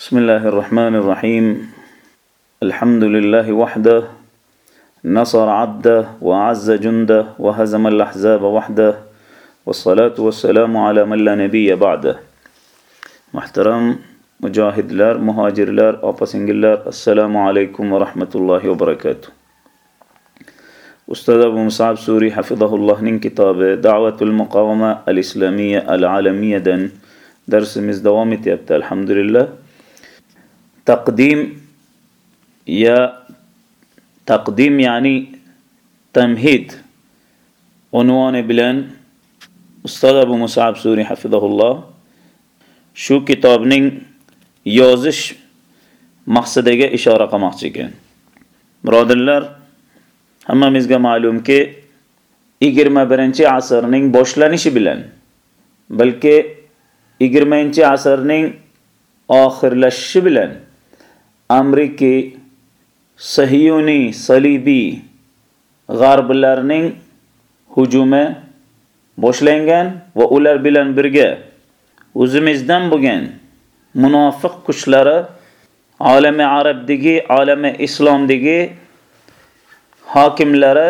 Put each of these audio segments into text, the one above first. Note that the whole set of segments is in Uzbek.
بسم الله الرحمن الرحيم. الحمد لله وحده نصر عبده وعز جنده وهزم الأحزاب وحده والصلاة والسلام على من لا نبي بعده. محترم مجاهد لار مهاجر لار لار السلام عليكم ورحمة الله وبركاته. أستاذ أبو مصعب سوري حفظه الله من كتاب دعوة المقاومة الإسلامية العالمية درس مزدوامة يبتا الحمد لله. Alhamdulillah taqdim ya taqdim ya'ni tamhid unvoni bilan ustoz abu musab suriy hafizahulloh shu kitobning yozish maqsadiga ishora qilmoqchi ekan. Birodarlar, hammamizga ma'lumki, 21-asrning boshlanishi bilan, balki 20-asrning oxirlashishi bilan Amerika Sahiyoniy salibiy g'arblarning hujumi boshlangan va ular bilan birga o'zimizdan bo'lgan munofiq kuchlari olami arabdagi, olami islomdagi hokimlari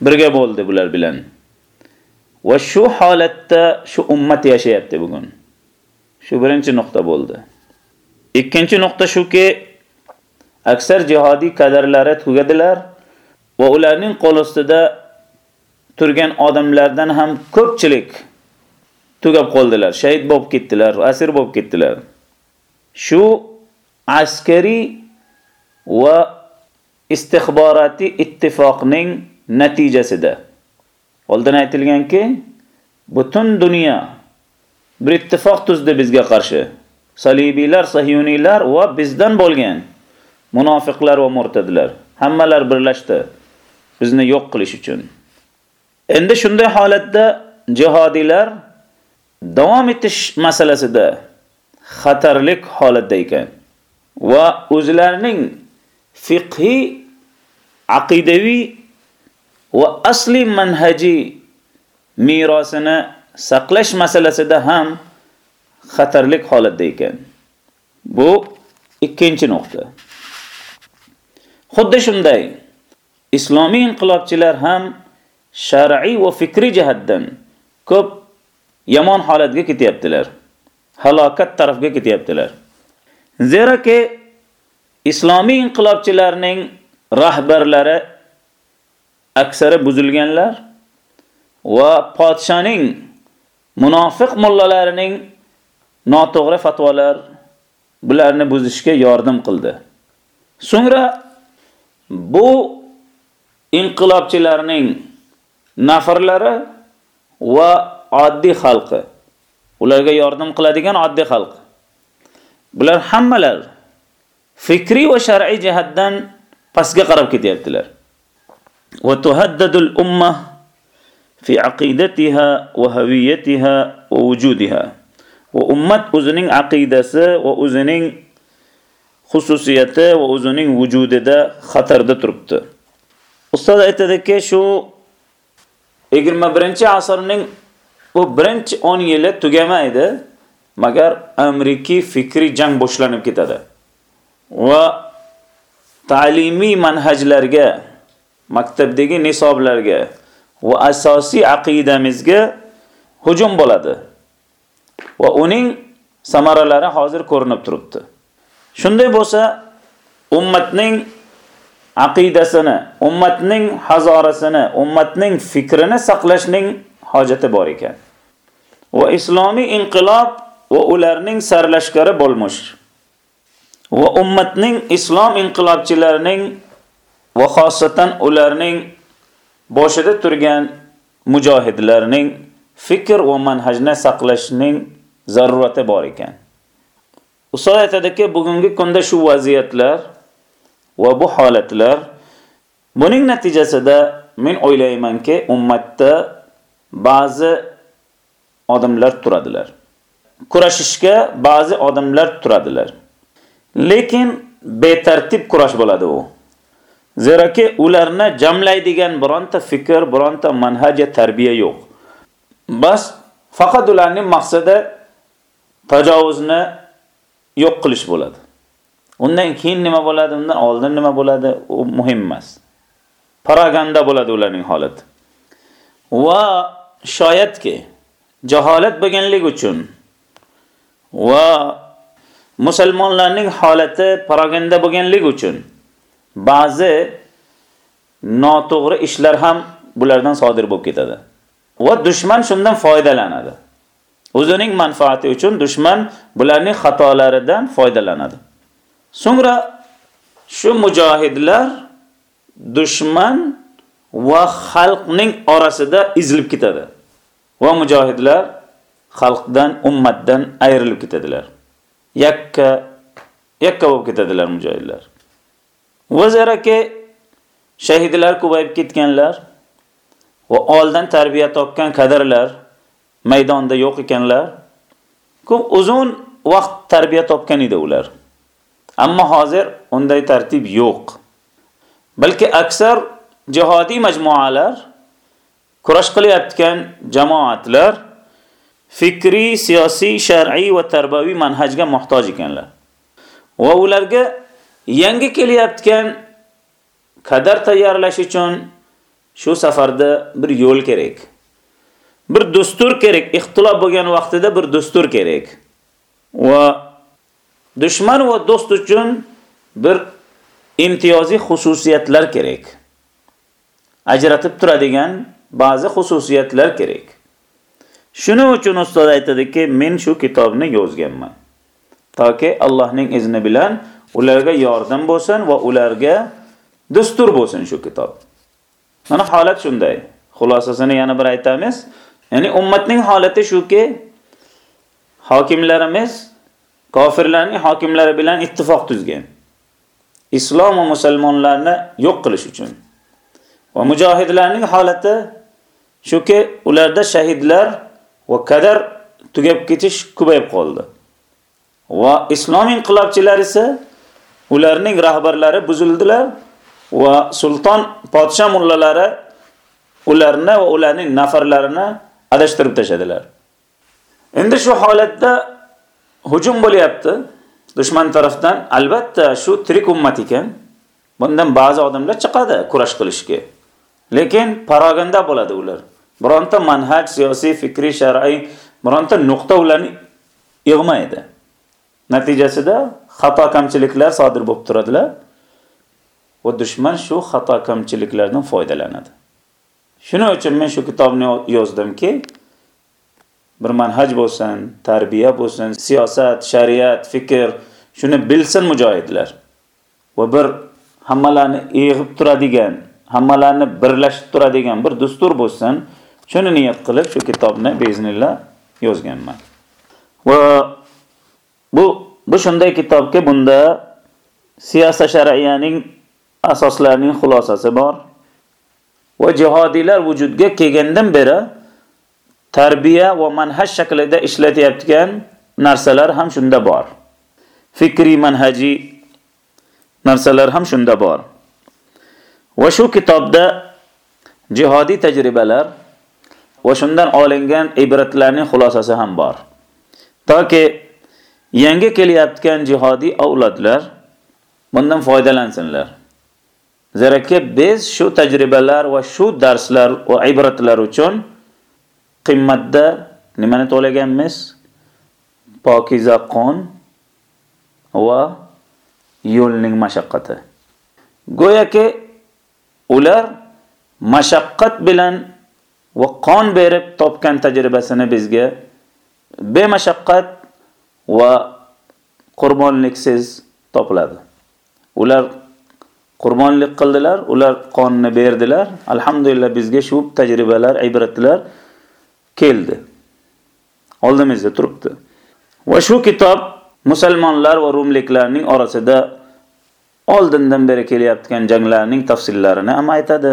birga bo'ldi bular bilan. Va shu holatda shu ummat yashayapti bugun. Shu birinchi nuqta bo'ldi. Ikkinchi nuqta shuki, aksar jihodiy kadrlari tugadilar va ularning qo'l ostida turgan odamlardan ham ko'pchilik tugab qoldilar, shahid bo'lib ketdilar, asir bo'lib ketdilar. Shu askariy va istixborati ittifoqning natijasida oldin aytilganki, butun dunyo bir ittifoq tuzdi bizga qarshi. Salibiylar, sahiyoniylar va bizdan bo'lgan munofiqlar va murtidlar hammalar birlashdi bizni yo'q qilish uchun. Endi shunday holatda jihodilar davom etish masalasida xatarlik holatda ekan va o'zlarining fiqhi, aqidaviy va asli manhaji merosini saqlash masalasida ham xatarlik holatda ekan. Bu ikkinchi nuqta. Xuddi shunday islomiy inqilobchilar ham shar'iy va fikriy jihatdan ko'p yomon holatga ketyaptilar. Halokat tarafga ketyaptilar. Zeraki islomiy inqilobchilarning rahbarlari aksari buzilganlar va podshaning munofiq mullalarining noto'g'ri fatvolar bularni buzishga yordam qildi. So'ngra bu inqilobchilarning nafarlari va oddiy xalqi, ularga yordam qiladigan oddiy xalq. Bular hammalar fikriy va shar'iy jihatdan pastga qarab ketyaptilar. Va tuhaddadul ummah fi aqidatiha va haviyatiha va wujudiha. Va ummat o'zining aqidasi va o'zining xususiyati va o'zining vujudida xatarda turibdi. Ustoz aytadiki, shu 21-asrning bu birinchi 10 yili tugamaydi, magar amriki fikriy jang boshlanib ketadi. Va ta'limiy manhajlarga, maktabdagi nisoblarga va asosiy aqidamizga hujum bo'ladi. Va uning samaralari hozir ko'rinib turibdi. Shunday bo'lsa, ummatning aqidasini, ummatning hazorasini, ummatning fikrini saqlashning hojati bor ekan. Va islomiy inqilob va ularning sarlashkari bo'lmoq. Va ummatning islom inqilobchilarining va xosatan ularning boshida turgan mujohidlarning fikr va manhajni saqlashning zarurati bor ekan. Ustoz aytadiki, bugungi kunda shu vaziyatlar va bu holatlar buning natijasida men o'ylaymanki, ummatda ba'zi odamlar turadilar. Kurashishga ba'zi odamlar turadilar. Lekin betartib kurash bo'ladi u. Zeraki ularni jamlaydigan bironta fikr, bironta manhaj, tarbiya yo'q. Bas faqat ularning maqsadi tajovuzni yo'q qilish bo'ladi. Undan keyin nima bo'ladi, undan oldin nima bo'ladi, u muhim emas. Paraganda bo'ladi ularning holati. Va shoyatki jaholat bo'lganlik uchun va musulmonlarning holati paraganda bo'lganlik uchun ba'zi noto'g'ri ishlar ham bulardan sodir bo'lib ketadi. Va dushman shundan foydalanadi. O'zining manfaati uchun dushman bularning xatolaridan foydalanadi. So'ngra shu mujohidlar dushman va xalqning orasida izilib ketadi. Va mujohidlar xalqdan, ummatdan ayrilib ketadilar. Yakka yakka bo'lib ketadilar mujohidlar. Va zaraki shahidlar ko'payib ketganlar va oldin tarbiya topgan kadrlar maydonda yo'q ekanlar. Ko'p uzun vaqt tarbiya topgan edi ular. Ammo hozir unday tartib yo'q. Balki aksar jihodiy majmualar kurash qilayotgan jamoatlar fikriy, siyosiy, shar'iy va tarbiyaviy manhajga muhtoj ekanlar. Va ularga yangi kelyotgan qadar tayyorlash uchun shu safarda bir yo'l kerak. Bir dastur kerak. Ixtilof bo'lgan vaqtida bir dastur kerak. Va dushman va do'st uchun bir imtiyozli xususiyatlar kerak. Ajratib turadigan ba'zi xususiyatlar kerak. Shuning uchun ustoz aytadiki, men shu kitobni yozganman. Toki Allohning izni bilan ularga yordam bo'lsin va ularga dastur bo'lsin shu kitob. Mana holat shunday. Xulosasini yana bir aytamiz. Ya'ni ummatning holati shuki, hokimlarimiz kofirlarning hokimlari bilan ittifoq tuzgan. Islom va musulmonlarni yo'q qilish uchun. Va mujohidlarning holati shuki, ularda shahidlar va qadar tugab ketish ko'payib qoldi. Va islom inqilobchilari esa ularning rahbarlari buzildilar va sulton podsha mullalari ularni va ularning nafarlarini adashtirib tashadilar. Endi shu holatda hujum bo'lyapti dushman tarafdan. Albatta shu tirik ummat ekan. Bundan ba'zi odamlar chiqadi kurash qilishga. Lekin paraganda bo'ladi ular. Bironta manhaj, siyosiy, fikriy, shar'iy bironta nuqta ularni yig'maydi. Natijasida xato kamchiliklar sodir bo'lib turadilar. Va dushman shu xato kamchiliklardan foydalanadi. Shuning uchun men shu kitobni yozdimki, bir manhaj bo'lsin, tarbiya bo'lsin, siyosat, shariat, fikr, shuni bilsin mujohidlar. Va bir hammalarni yig'ib turadigan, hammalarni birlashtirib turadigan bir dastur bo'lsin. Shuni niyat qilib shu kitobni beznillah yozganman. Va bu bu shunday kitobki bunda siyosat shar'iyaning asoslarining xulosasi bor. Va jihodiylar vujudga kelgandan beri tarbiya va manhaj shaklida ishlatayotgan narsalar ham shunda bor. Fikriy manhaji narsalar ham shunda bor. Va shu kitobda jihodiy tajribalar va shundan olingan ibratlarning xulosasi ham bor. Toki yangi kelyotgan jihodiy avlodlar bundan foydalansinlar. Zeraki biz shu tajribalar va shu darslar va ibratlar uchun qimmatda nimani to'laganmiz? Pokiza qon va yo'lning mashaqqati. Go'yoki ular mashaqqat bilan va qon berib topgan tajribasini bizga bemashaqqat va qurbonliksiz topiladi. Ular qurbonlik qildilar, ular qonni berdilar. Alhamdulillah bizga shu tajribalar, ibratlar keldi. Oldimizda turibdi. Va shu kitob musulmonlar va rumliklarning orasida oldindan beri kelyotgan janglarning tafsillarini ham aytadi.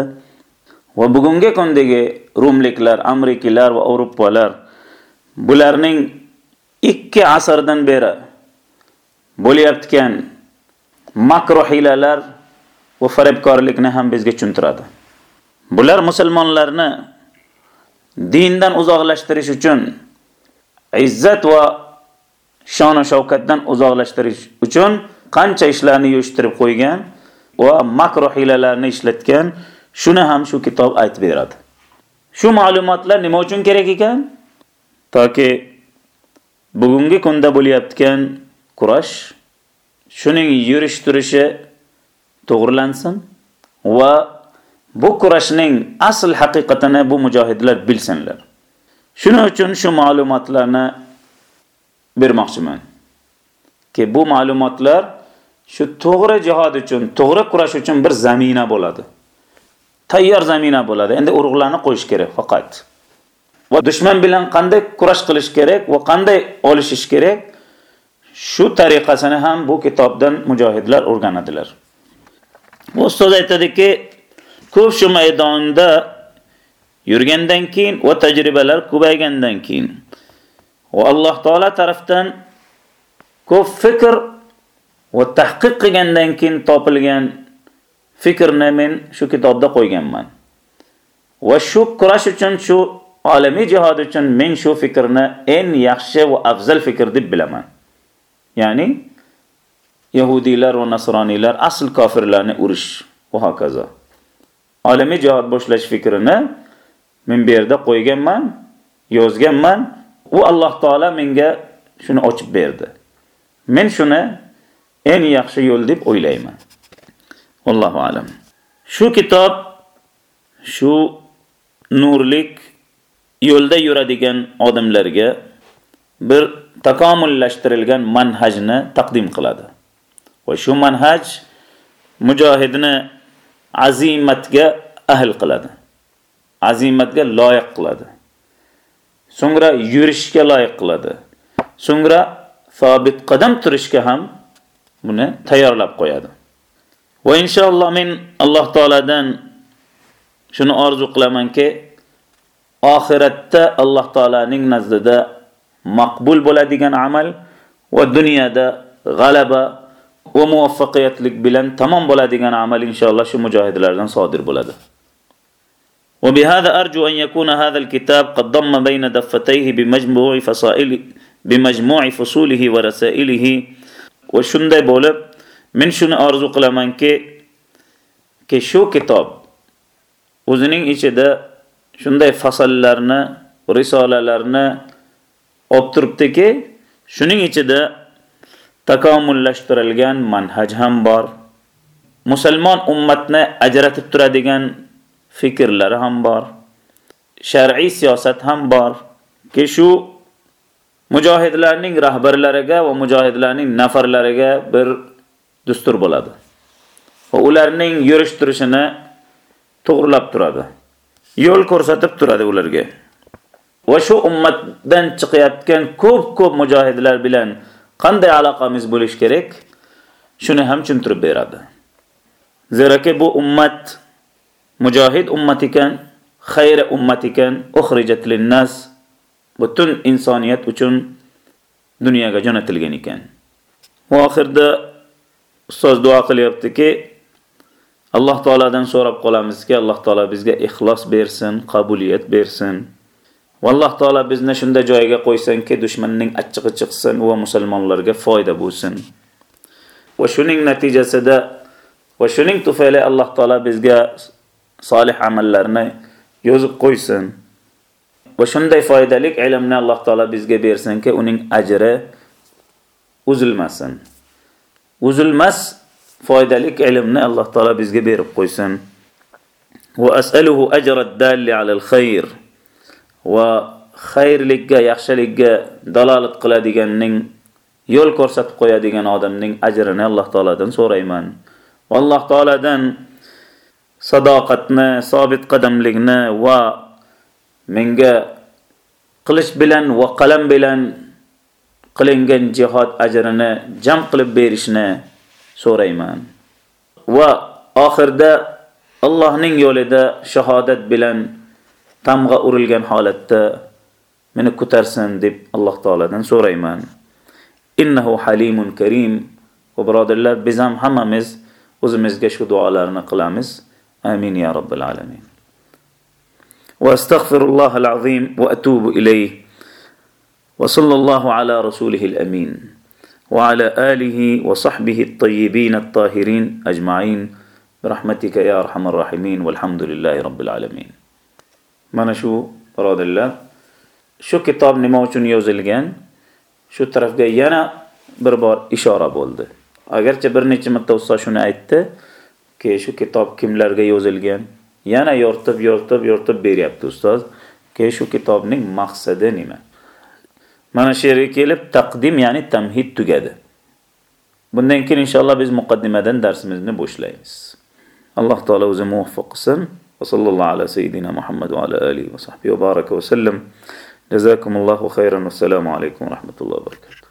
Va bugungi kundagi rumliklar, amerikalar va Avropalar bularning 2 asrdan beri bo'layotgan makro hilalar va faribkorlikni ham bizga tushuntiradi. Bular musulmonlarni dindan uzoqlashtirish uchun izzat va shon shavkatdan uzoqlashtirish uchun qancha ishlarni yo'shtirib qo'ygan va makro hilalarni ishlatgan, shuni ham shu kitob aytib beradi. Shu ma'lumotlar nima uchun kerak ekan? Toki bugungi kunda bo'layotgan kurash shuning yurish turishi to'g'rilansin va bu kurashning asl haqiqatini bu mujohidlar bilsinlar. Shuning uchun shu ma'lumotlarni bermoqchiman. Ki bu ma'lumotlar shu to'g'ri jihad uchun, to'g'ri kurash uchun bir zamina bo'ladi. Tayyor zamina bo'ladi. Endi urug'larni qo'yish kerak faqat. Va dushman bilan qanday kurash qilish kerak va qanday olishish kerak? Shu tariqasini ham bu kitobdan mujohidlar o'rganadilar. Ustoz aytadiki, ko'p shu maydonda yurgandan keyin va tajribalar ko'paygandan keyin va Alloh taolo tarafdan ko'p fikr va tahqiq qilgandan keyin topilgan fikrni men shu kitobda qo'yganman. Va shu kurash uchun shu olamiy jihod uchun men shu fikrni eng yaxshi va afzal fikr deb bilaman. Ya'ni yahudiylar va nasroniylar asl kofirlarni urish va hokazo. Olamiy jihod boshlash fikrini men bu yerda qo'yganman, yozganman. U Alloh taolo menga shuni ochib berdi. Men shuni eng yaxshi yo'l deb o'ylayman. Allohu alam. Shu kitob shu nurlik yo'lda yuradigan odamlarga bir takomillashtirilgan manhajni taqdim qiladi. Va shu manhaj mujohidni azimatga ahl qiladi. Azimatga loyiq qiladi. So'ngra yurishga loyiq qiladi. So'ngra sabit qadam turishga ham buni tayyorlab qo'yadi. Va inshaalloh men Alloh taoladan shuni orzu qilamanki, oxiratda Alloh taolaning nazdida maqbul bo'ladigan amal va dunyoda g'alaba va muvaffaqiyatlik bilan tamom bo'ladigan amal inshaalloh shu mujohidlardan sodir bo'ladi. وبهذا أرجو أن يكون هذا الكتاب قد ضم بين دفتيه بمجموع فصائل بمجموع فصوله ورسائله وشunday bo'lib men shuni orzu qilamanki ki shu kitob o'zining ichida shunday fasallarni, risolalarni olib turibdiki, shuning ichida takomillashtirilgan manhaj ham bor. Musulmon ummatni ajratib turadigan fikrlari ham bor. Shar'iy siyosat ham bor. Ki shu mujohidlarning rahbarlariga va mujohidlarning nafarlariga bir dustur bo'ladi. Va ularning yurish turishini to'g'rilab turadi. Yo'l ko'rsatib turadi ularga. Va shu ummatdan chiqayotgan ko'p-ko'p mujohidlar bilan qanday aloqamiz bo'lish kerak? Shuni ham tushuntirib beradi. Zeraki bu ummat mujohid ummat ekan, xayr ummat ekan, ukhrijat lin-nas butun insoniyat uchun dunyoga jo'natilgan ekan. Va oxirda ustoz duo qilyaptiki, Alloh taoladan so'rab qolamizki, Alloh taolo bizga ixlos bersin, qabuliyat bersin. Va Alloh taolo bizni shunda joyiga qo'ysinki, dushmanning achchig'i chiqsin va musulmonlarga foyda bo'lsin. Va shuning natijasida va shuning tufayli Alloh taolo bizga solih amallarni yozib qo'ysin. Va shunday foydali ilmni Alloh taolo bizga bersinki, uning ajri uzilmasin. Uzilmas foydali ilmni Alloh taolo bizga berib qo'ysin. Va as'aluhu ajra ad-dalli 'ala al-khayr. Va xayrlikka, yaxshilikka dalolat qiladiganning yo'l ko'rsatib qo'yadigan odamning ajrini Alloh taoladan so'rayman. Va Alloh taoladan sadoqatni, sobit qadamlikni va menga qilich bilan va qalam bilan qilingan jihad ajrini jam qilib berishni so'rayman. Va oxirda Allohning yo'lida shahodat bilan tamg'a urilgan holatda meni ko'tarsin deb Alloh taoladan so'rayman. Innahu halimun karim. Va birodarlar, biz ham hammamiz o'zimizga shu duolarni qilamiz. Amin ya robbil alamin. واستغفر الله العظيم واتوب اليه وصلى الله على رسوله الأمين وعلى آله وصحبه الطيبين الطاهرين أجمعين برحمتك يا أرحم الراحمين والحمد لله رب العالمين mana shu birodarlar shu kitob nima uchun yozilgan? Shu tarafga yana bir bor ishora bo'ldi. Agarcha bir necha marta ustoz shuni aytdi ki shu kitob kimlarga yozilgan? Yana yoritib yoritib yoritib beryapti ustoz. Ki shu kitobning maqsadi nima? Mana shu yerga kelib taqdim ya'ni tamhid tugadi. Bundan keyin inshaalloh biz muqaddimadan darsimizni boshlaymiz. Alloh taolo o'zi muvaffaq qilsin. وصلى الله على سيدنا محمد وعلى آله وصحبه وبارك وسلم. جزاكم الله خيرا والسلام عليكم ورحمة الله وبركاته.